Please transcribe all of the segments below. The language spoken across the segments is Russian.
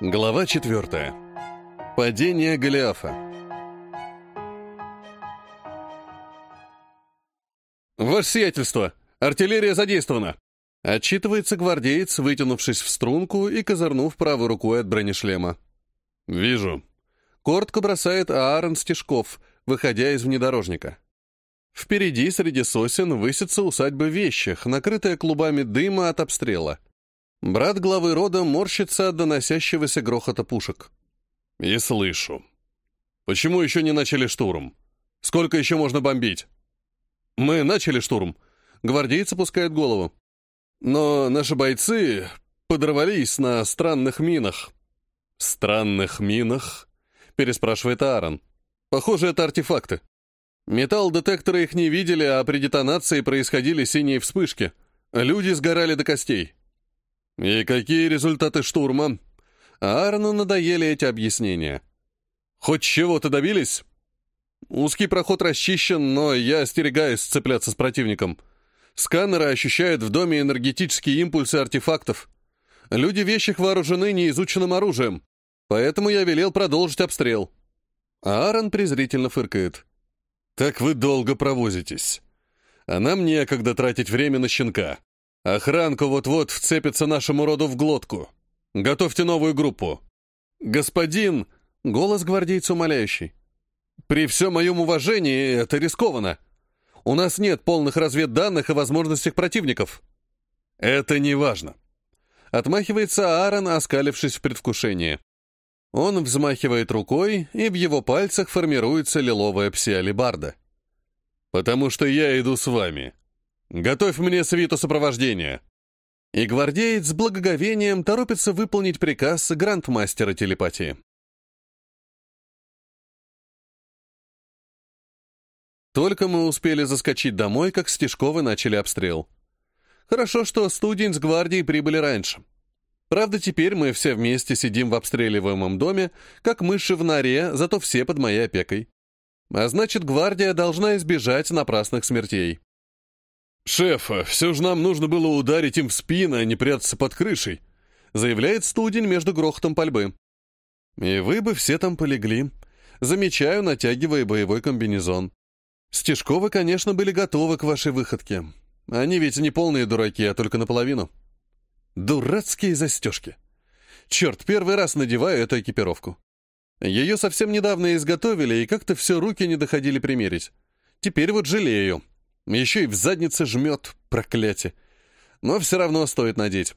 Глава четвертая. Падение Голиафа. «Ваше сиятельство! Артиллерия задействована!» Отчитывается гвардеец, вытянувшись в струнку и козырнув правой рукой от бронешлема. «Вижу». Коротко бросает Аарон Стежков, выходя из внедорожника. Впереди, среди сосен, высится усадьба Вещих, накрытая клубами дыма от обстрела. Брат главы рода морщится от доносящегося грохота пушек. «И слышу. Почему еще не начали штурм? Сколько еще можно бомбить?» «Мы начали штурм». Гвардейцы пускают голову. «Но наши бойцы подорвались на странных минах». «Странных минах?» — переспрашивает Аарон. «Похоже, это артефакты. Металл-детекторы их не видели, а при детонации происходили синие вспышки. Люди сгорали до костей». «И какие результаты штурма?» Аарну надоели эти объяснения. «Хоть чего-то добились?» «Узкий проход расчищен, но я остерегаюсь сцепляться с противником. Сканеры ощущают в доме энергетические импульсы артефактов. Люди вещих вооружены неизученным оружием, поэтому я велел продолжить обстрел». Аарон презрительно фыркает. «Так вы долго провозитесь. А нам некогда тратить время на щенка. Охранка вот-вот вцепится нашему роду в глотку. Готовьте новую группу. Господин, голос гвардейца умоляющий. При всем моем уважении это рискованно. У нас нет полных разведданных и возможностей противников. Это не важно. Отмахивается Аарон, оскалившись в предвкушении. Он взмахивает рукой, и в его пальцах формируется лиловая псиалибарда. «Потому что я иду с вами. Готовь мне свиту сопровождения!» И гвардеец с благоговением торопится выполнить приказ грандмастера телепатии. Только мы успели заскочить домой, как Стежковы начали обстрел. Хорошо, что студень с гвардией прибыли раньше. Правда, теперь мы все вместе сидим в обстреливаемом доме, как мыши в норе, зато все под моей опекой. А значит, гвардия должна избежать напрасных смертей. «Шефа, все же нам нужно было ударить им в спину, а не прятаться под крышей», заявляет студень между грохотом пальбы. «И вы бы все там полегли», замечаю, натягивая боевой комбинезон. Стежковы, конечно, были готовы к вашей выходке. Они ведь не полные дураки, а только наполовину. Дурацкие застежки. Черт, первый раз надеваю эту экипировку. Ее совсем недавно изготовили, и как-то все руки не доходили примерить. Теперь вот жалею. Еще и в заднице жмет, проклятие. Но все равно стоит надеть.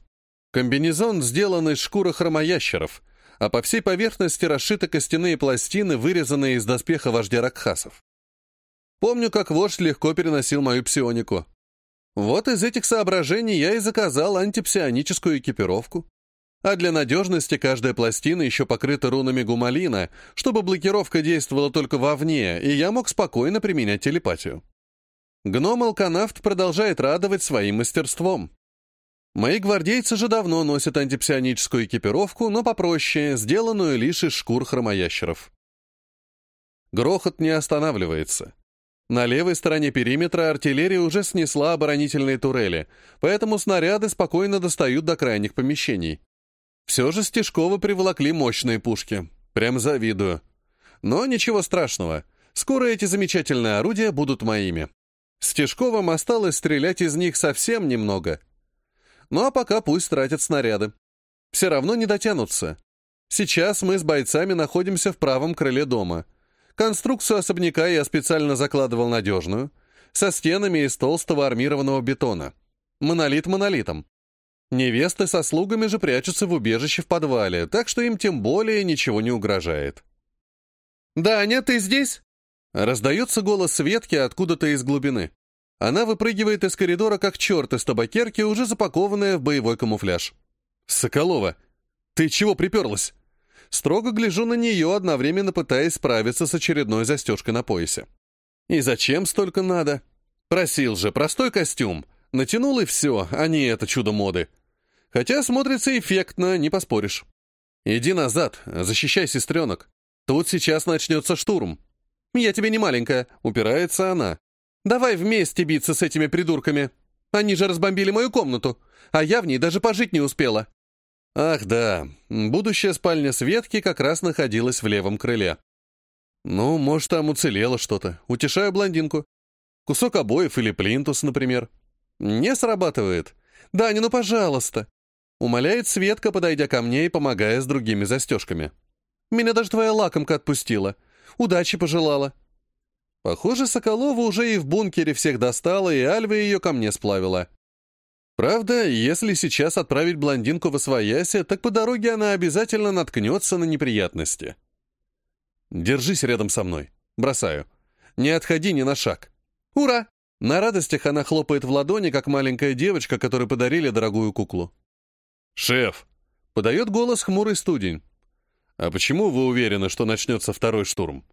Комбинезон сделан из шкуры хромоящеров, а по всей поверхности расшиты костяные пластины, вырезанные из доспеха вождя Ракхасов. Помню, как вождь легко переносил мою псионику. Вот из этих соображений я и заказал антипсионическую экипировку. А для надежности каждая пластина еще покрыта рунами гумалина, чтобы блокировка действовала только вовне, и я мог спокойно применять телепатию. Гном-алканавт продолжает радовать своим мастерством. Мои гвардейцы же давно носят антипсионическую экипировку, но попроще, сделанную лишь из шкур хромоящеров. Грохот не останавливается. На левой стороне периметра артиллерия уже снесла оборонительные турели, поэтому снаряды спокойно достают до крайних помещений. Все же Стежковы приволокли мощные пушки. Прям завидую. Но ничего страшного. Скоро эти замечательные орудия будут моими. Стежковым осталось стрелять из них совсем немного. Ну а пока пусть тратят снаряды. Все равно не дотянутся. Сейчас мы с бойцами находимся в правом крыле дома. Конструкцию особняка я специально закладывал надежную, со стенами из толстого армированного бетона. Монолит монолитом. Невесты со слугами же прячутся в убежище в подвале, так что им тем более ничего не угрожает. «Даня, ты здесь?» Раздается голос Светки откуда-то из глубины. Она выпрыгивает из коридора, как черт из табакерки, уже запакованная в боевой камуфляж. «Соколова, ты чего приперлась?» Строго гляжу на нее, одновременно пытаясь справиться с очередной застежкой на поясе. «И зачем столько надо?» «Просил же, простой костюм. Натянул и все, а не это чудо моды. Хотя смотрится эффектно, не поспоришь. Иди назад, защищай сестренок. Тут сейчас начнется штурм». «Я тебе не маленькая», — упирается она. «Давай вместе биться с этими придурками. Они же разбомбили мою комнату, а я в ней даже пожить не успела». Ах, да, будущая спальня Светки как раз находилась в левом крыле. Ну, может, там уцелело что-то. Утешаю блондинку. Кусок обоев или плинтус, например. Не срабатывает. «Даня, ну пожалуйста!» Умоляет Светка, подойдя ко мне и помогая с другими застежками. «Меня даже твоя лакомка отпустила. Удачи пожелала». Похоже, Соколова уже и в бункере всех достала, и Альва ее ко мне сплавила. Правда, если сейчас отправить блондинку в Освоясе, так по дороге она обязательно наткнется на неприятности. «Держись рядом со мной. Бросаю. Не отходи ни на шаг. Ура!» На радостях она хлопает в ладони, как маленькая девочка, которой подарили дорогую куклу. «Шеф!» — подает голос хмурый студень. «А почему вы уверены, что начнется второй штурм?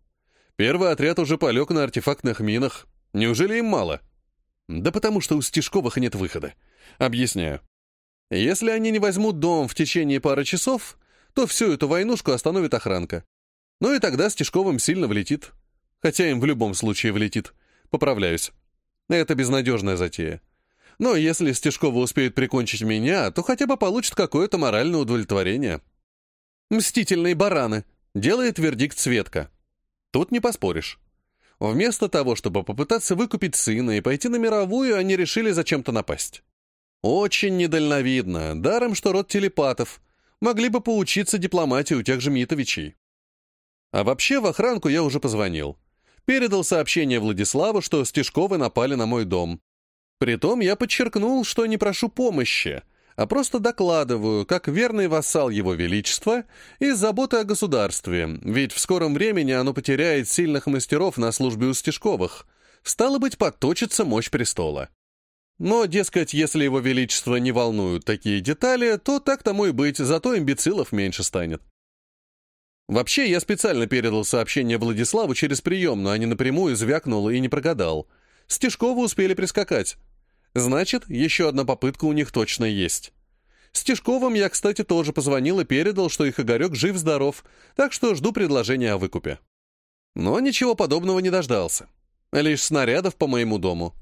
Первый отряд уже полег на артефактных минах. Неужели им мало?» «Да потому что у Стешковых нет выхода. Объясняю. Если они не возьмут дом в течение пары часов, то всю эту войнушку остановит охранка. Ну и тогда Стешковым сильно влетит. Хотя им в любом случае влетит. Поправляюсь. Это безнадежная затея. Но если Стешкова успеет прикончить меня, то хотя бы получит какое-то моральное удовлетворение. «Мстительные бараны», — делает вердикт Светка. Тут не поспоришь. Вместо того, чтобы попытаться выкупить сына и пойти на мировую, они решили зачем-то напасть. Очень недальновидно, даром, что род телепатов. Могли бы поучиться дипломатии у тех же Митовичей. А вообще в охранку я уже позвонил. Передал сообщение Владиславу, что Стешковы напали на мой дом. Притом я подчеркнул, что не прошу помощи, а просто докладываю, как верный вассал Его Величества, из заботы о государстве, ведь в скором времени оно потеряет сильных мастеров на службе у Стешковых. Стало быть, подточится мощь престола. Но, дескать, если Его Величество не волнуют такие детали, то так тому и быть, зато имбецилов меньше станет. Вообще, я специально передал сообщение Владиславу через приемную, а не напрямую звякнул и не прогадал. Стешковы успели прискакать. Значит, еще одна попытка у них точно есть. Стешковым я, кстати, тоже позвонил и передал, что их Игорек жив-здоров, так что жду предложения о выкупе. Но ничего подобного не дождался. Лишь снарядов по моему дому.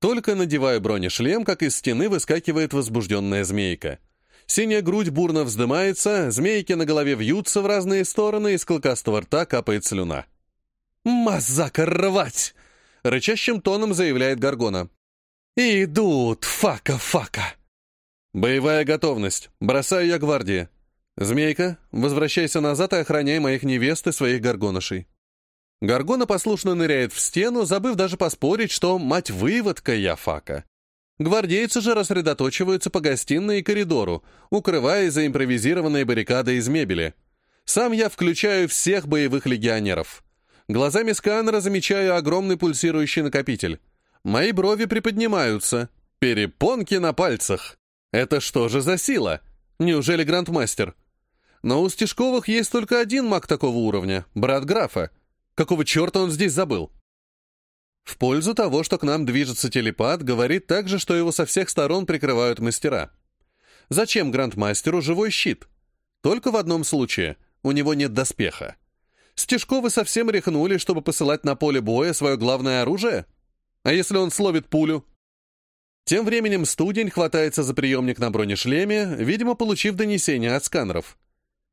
Только надеваю бронешлем, как из стены выскакивает возбужденная змейка — Синяя грудь бурно вздымается, змейки на голове вьются в разные стороны, из клыкастого рта капает слюна. «Мазака рвать!» — рычащим тоном заявляет Гаргона. «Идут! Фака-фака!» «Боевая готовность. Бросаю я гвардии. Змейка, возвращайся назад и охраняй моих невест и своих горгонышей». Гаргона послушно ныряет в стену, забыв даже поспорить, что мать-выводка я фака. Гвардейцы же рассредоточиваются по гостиной и коридору, укрываясь за импровизированной баррикадой из мебели. Сам я включаю всех боевых легионеров. Глазами сканера замечаю огромный пульсирующий накопитель. Мои брови приподнимаются. Перепонки на пальцах. Это что же за сила? Неужели грандмастер? Но у Стешковых есть только один маг такого уровня, брат графа. Какого черта он здесь забыл? В пользу того, что к нам движется телепат, говорит также, что его со всех сторон прикрывают мастера. Зачем грандмастеру живой щит? Только в одном случае. У него нет доспеха. Стежковы совсем рехнули, чтобы посылать на поле боя свое главное оружие? А если он словит пулю? Тем временем студень хватается за приемник на бронешлеме, видимо, получив донесение от сканеров.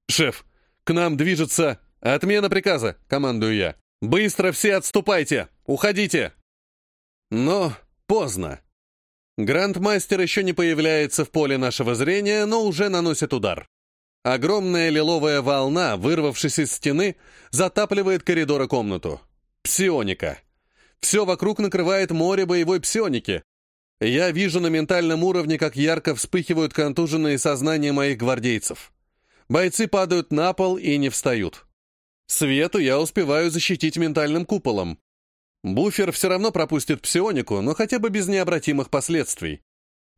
«Шеф, к нам движется... Отмена приказа!» — командую я. «Быстро все отступайте! Уходите!» Но поздно. Грандмастер еще не появляется в поле нашего зрения, но уже наносит удар. Огромная лиловая волна, вырвавшись из стены, затапливает коридор и комнату. Псионика. Все вокруг накрывает море боевой псионики. Я вижу на ментальном уровне, как ярко вспыхивают контуженные сознания моих гвардейцев. Бойцы падают на пол и не встают. Свету я успеваю защитить ментальным куполом. Буфер все равно пропустит псионику, но хотя бы без необратимых последствий.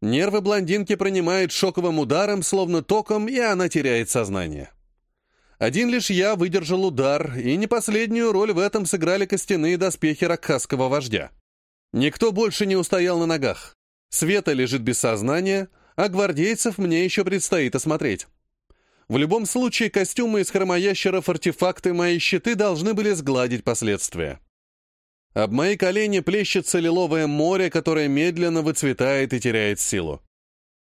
Нервы блондинки принимают шоковым ударом, словно током, и она теряет сознание. Один лишь я выдержал удар, и не последнюю роль в этом сыграли костяные доспехи ракхасского вождя. Никто больше не устоял на ногах. Света лежит без сознания, а гвардейцев мне еще предстоит осмотреть. В любом случае, костюмы из хромоящеров, артефакты, мои щиты должны были сгладить последствия. Об мои колени плещется лиловое море, которое медленно выцветает и теряет силу.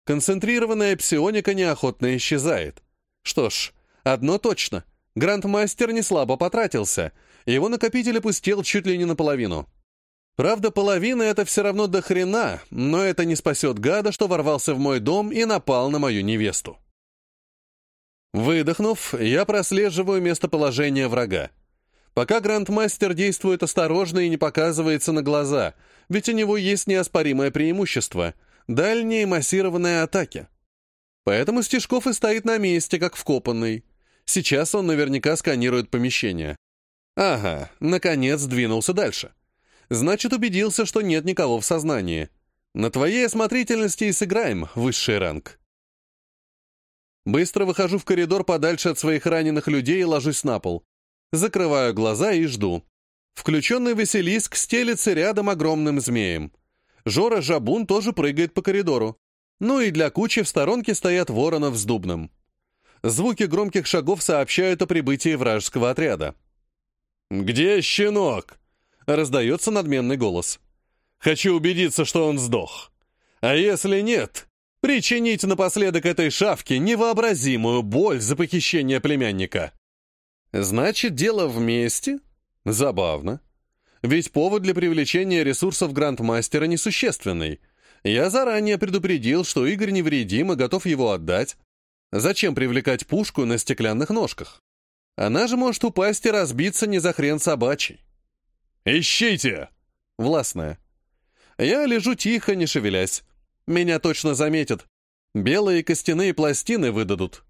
Концентрированная псионика неохотно исчезает. Что ж, одно точно. Грандмастер не слабо потратился. Его накопитель опустел чуть ли не наполовину. Правда, половина — это все равно до хрена, но это не спасет гада, что ворвался в мой дом и напал на мою невесту. Выдохнув, я прослеживаю местоположение врага. Пока Грандмастер действует осторожно и не показывается на глаза, ведь у него есть неоспоримое преимущество — дальние массированные атаки. Поэтому Стежков и стоит на месте, как вкопанный. Сейчас он наверняка сканирует помещение. Ага, наконец двинулся дальше. Значит, убедился, что нет никого в сознании. На твоей осмотрительности и сыграем, высший ранг. Быстро выхожу в коридор подальше от своих раненых людей и ложусь на пол. Закрываю глаза и жду. Включенный Василиск стелится рядом огромным змеем. Жора Жабун тоже прыгает по коридору. Ну и для кучи в сторонке стоят Воронов с Дубным. Звуки громких шагов сообщают о прибытии вражеского отряда. «Где щенок?» — раздается надменный голос. «Хочу убедиться, что он сдох. А если нет, причинить напоследок этой шавке невообразимую боль за похищение племянника. Значит, дело вместе? Забавно. Ведь повод для привлечения ресурсов Грандмастера несущественный. Я заранее предупредил, что Игорь невредим и готов его отдать. Зачем привлекать пушку на стеклянных ножках? Она же может упасть и разбиться не за хрен собачий. «Ищите!» Властная. Я лежу тихо, не шевелясь. Меня точно заметят. Белые костяные пластины выдадут.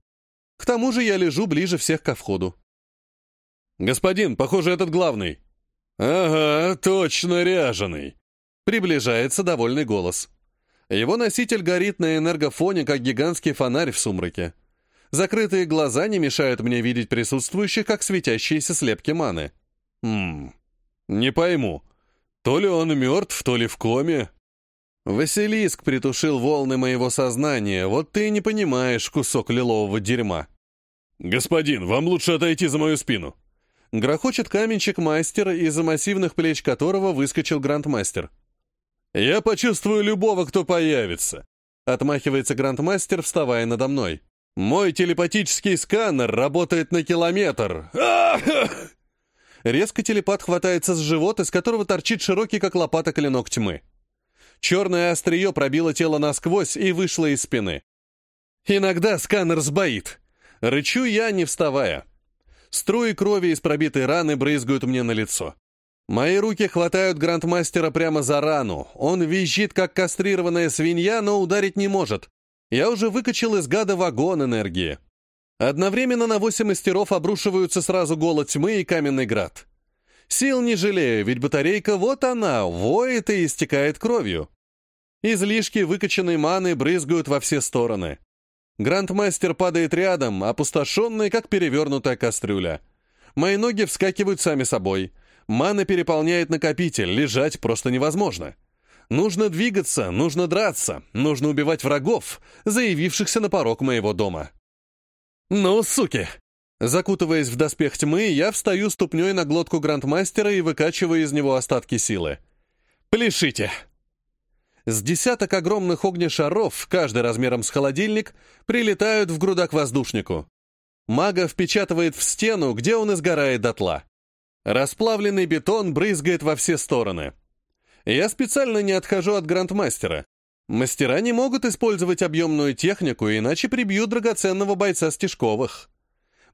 К тому же я лежу ближе всех ко входу. «Господин, похоже, этот главный». «Ага, точно ряженый», — приближается довольный голос. Его носитель горит на энергофоне, как гигантский фонарь в сумраке. Закрытые глаза не мешают мне видеть присутствующих, как светящиеся слепки маны. Хм, не пойму, то ли он мертв, то ли в коме. Василиск притушил волны моего сознания, вот ты и не понимаешь кусок лилового дерьма. «Господин, вам лучше отойти за мою спину!» Грохочет каменщик мастера, из-за массивных плеч которого выскочил грандмастер. «Я почувствую любого, кто появится!» Отмахивается грандмастер, вставая надо мной. «Мой телепатический сканер работает на километр!» Резко телепат хватается с живот, из которого торчит широкий, как лопата, клинок тьмы. Черное острие пробило тело насквозь и вышло из спины. Иногда сканер сбоит. Рычу я, не вставая. Струи крови из пробитой раны брызгают мне на лицо. Мои руки хватают грандмастера прямо за рану. Он визжит, как кастрированная свинья, но ударить не может. Я уже выкачал из гада вагон энергии. Одновременно на восемь мастеров обрушиваются сразу голод тьмы и каменный град. Сил не жалею, ведь батарейка вот она, воет и истекает кровью. Излишки выкачанной маны брызгают во все стороны. Грандмастер падает рядом, опустошенный, как перевернутая кастрюля. Мои ноги вскакивают сами собой. Мана переполняет накопитель, лежать просто невозможно. Нужно двигаться, нужно драться, нужно убивать врагов, заявившихся на порог моего дома. «Ну, суки!» Закутываясь в доспех тьмы, я встаю ступней на глотку грандмастера и выкачиваю из него остатки силы. «Пляшите!» С десяток огромных огнешаров, каждый размером с холодильник, прилетают в грудак воздушнику. Мага впечатывает в стену, где он изгорает дотла. Расплавленный бетон брызгает во все стороны. Я специально не отхожу от грандмастера. Мастера не могут использовать объемную технику, иначе прибьют драгоценного бойца Стежковых.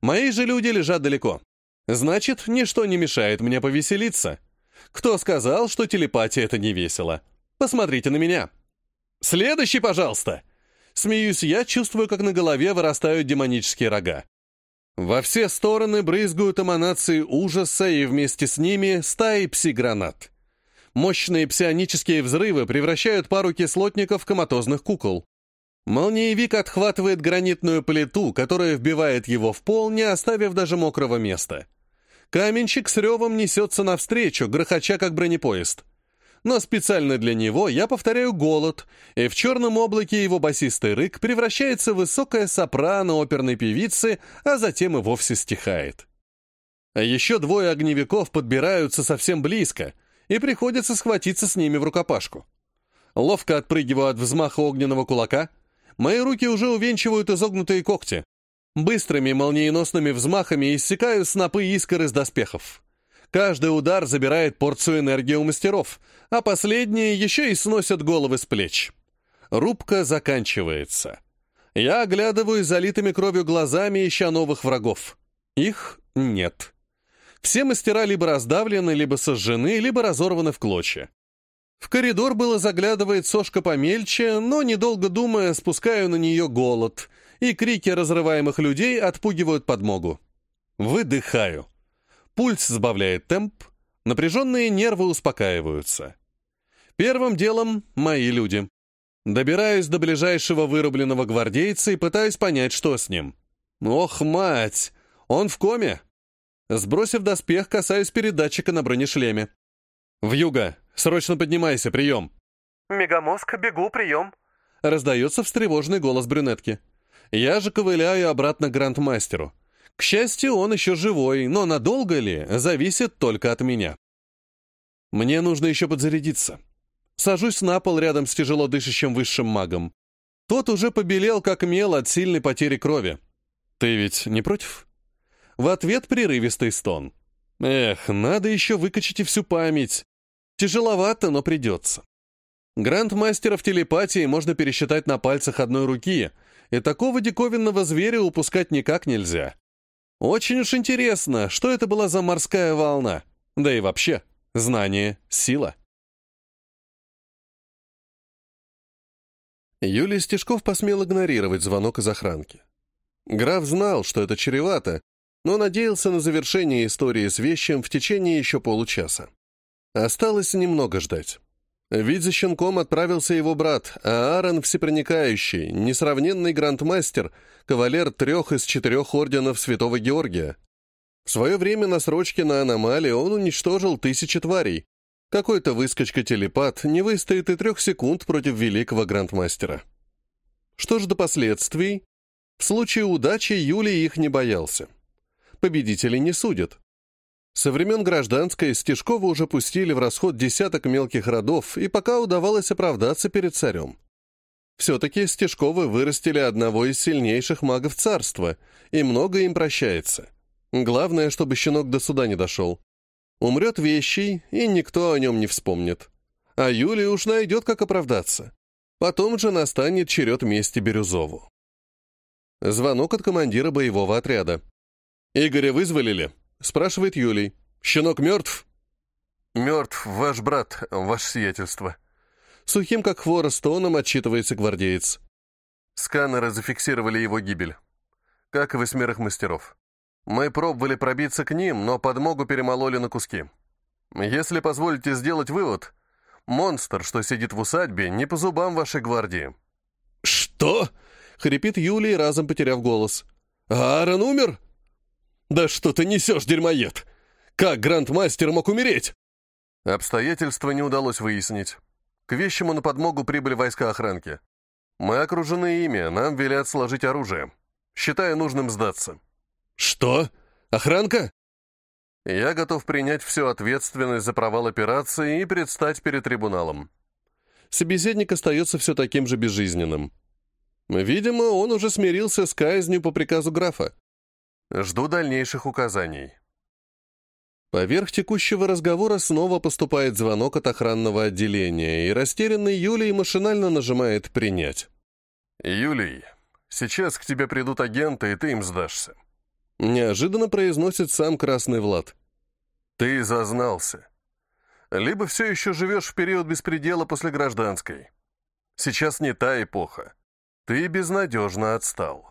Мои же люди лежат далеко. Значит, ничто не мешает мне повеселиться. Кто сказал, что телепатия — это не весело? Посмотрите на меня. Следующий, пожалуйста. Смеюсь я, чувствую, как на голове вырастают демонические рога. Во все стороны брызгают эманации ужаса, и вместе с ними стаи пси-гранат. Мощные псионические взрывы превращают пару кислотников в коматозных кукол. Молниевик отхватывает гранитную плиту, которая вбивает его в пол, не оставив даже мокрого места. Каменщик с ревом несется навстречу, грохоча как бронепоезд. Но специально для него я повторяю голод, и в черном облаке его басистый рык превращается в высокое сопрано оперной певицы, а затем и вовсе стихает. А еще двое огневиков подбираются совсем близко, и приходится схватиться с ними в рукопашку. Ловко отпрыгиваю от взмаха огненного кулака — Мои руки уже увенчивают изогнутые когти. Быстрыми молниеносными взмахами иссякаю снопы искр из доспехов. Каждый удар забирает порцию энергии у мастеров, а последние еще и сносят головы с плеч. Рубка заканчивается. Я оглядываю залитыми кровью глазами, ища новых врагов. Их нет. Все мастера либо раздавлены, либо сожжены, либо разорваны в клочья. В коридор было заглядывает сошка помельче, но, недолго думая, спускаю на нее голод, и крики разрываемых людей отпугивают подмогу. Выдыхаю. Пульс сбавляет темп, напряженные нервы успокаиваются. Первым делом — мои люди. Добираюсь до ближайшего вырубленного гвардейца и пытаюсь понять, что с ним. Ох, мать! Он в коме! Сбросив доспех, касаюсь передатчика на бронешлеме. «Вьюга, срочно поднимайся, прием!» «Мегамозг, бегу, прием!» Раздается встревоженный голос брюнетки. Я же ковыляю обратно к грандмастеру. К счастью, он еще живой, но надолго ли, зависит только от меня. Мне нужно еще подзарядиться. Сажусь на пол рядом с тяжело дышащим высшим магом. Тот уже побелел, как мел от сильной потери крови. Ты ведь не против? В ответ прерывистый стон. Эх, надо еще выкачать и всю память. Тяжеловато, но придется. Грандмастеров телепатии можно пересчитать на пальцах одной руки, и такого диковинного зверя упускать никак нельзя. Очень уж интересно, что это была за морская волна. Да и вообще, знание — сила. Юлий Стешков посмел игнорировать звонок из охранки. Граф знал, что это чревато, но надеялся на завершение истории с вещем в течение еще получаса. Осталось немного ждать. Ведь за щенком отправился его брат, а Аарон всепроникающий, несравненный грандмастер, кавалер трех из четырех орденов Святого Георгия. В свое время на срочке на аномалии он уничтожил тысячи тварей. Какой-то выскочка-телепат не выстоит и трех секунд против великого грандмастера. Что ж до последствий? В случае удачи Юлий их не боялся. Победителей не судят. Со времен гражданской Стешкова уже пустили в расход десяток мелких родов, и пока удавалось оправдаться перед царем. Все-таки Стешковы вырастили одного из сильнейших магов царства, и многое им прощается. Главное, чтобы щенок до суда не дошел. Умрет вещий, и никто о нем не вспомнит. А Юлия уж найдет, как оправдаться. Потом же настанет черед мести Бирюзову. Звонок от командира боевого отряда. «Игоря вызволили?» — спрашивает Юлий. «Щенок мертв?» «Мертв ваш брат, ваше сиятельство». Сухим, как хворост, тоном отчитывается гвардеец. Сканеры зафиксировали его гибель. Как и восьмерых мастеров. Мы пробовали пробиться к ним, но подмогу перемололи на куски. Если позволите сделать вывод, монстр, что сидит в усадьбе, не по зубам вашей гвардии. «Что?» — хрипит Юлий, разом потеряв голос. «Аарон умер?» «Да что ты несешь, дерьмоед! Как грандмастер мог умереть?» Обстоятельства не удалось выяснить. К вещему на подмогу прибыли войска охранки. Мы окружены ими, нам велят сложить оружие. Считая нужным сдаться. «Что? Охранка?» Я готов принять всю ответственность за провал операции и предстать перед трибуналом. Собеседник остается все таким же безжизненным. Видимо, он уже смирился с казнью по приказу графа. Жду дальнейших указаний. Поверх текущего разговора снова поступает звонок от охранного отделения, и растерянный Юлий машинально нажимает «Принять». «Юлий, сейчас к тебе придут агенты, и ты им сдашься». Неожиданно произносит сам Красный Влад. «Ты зазнался. Либо все еще живешь в период беспредела после гражданской. Сейчас не та эпоха. Ты безнадежно отстал».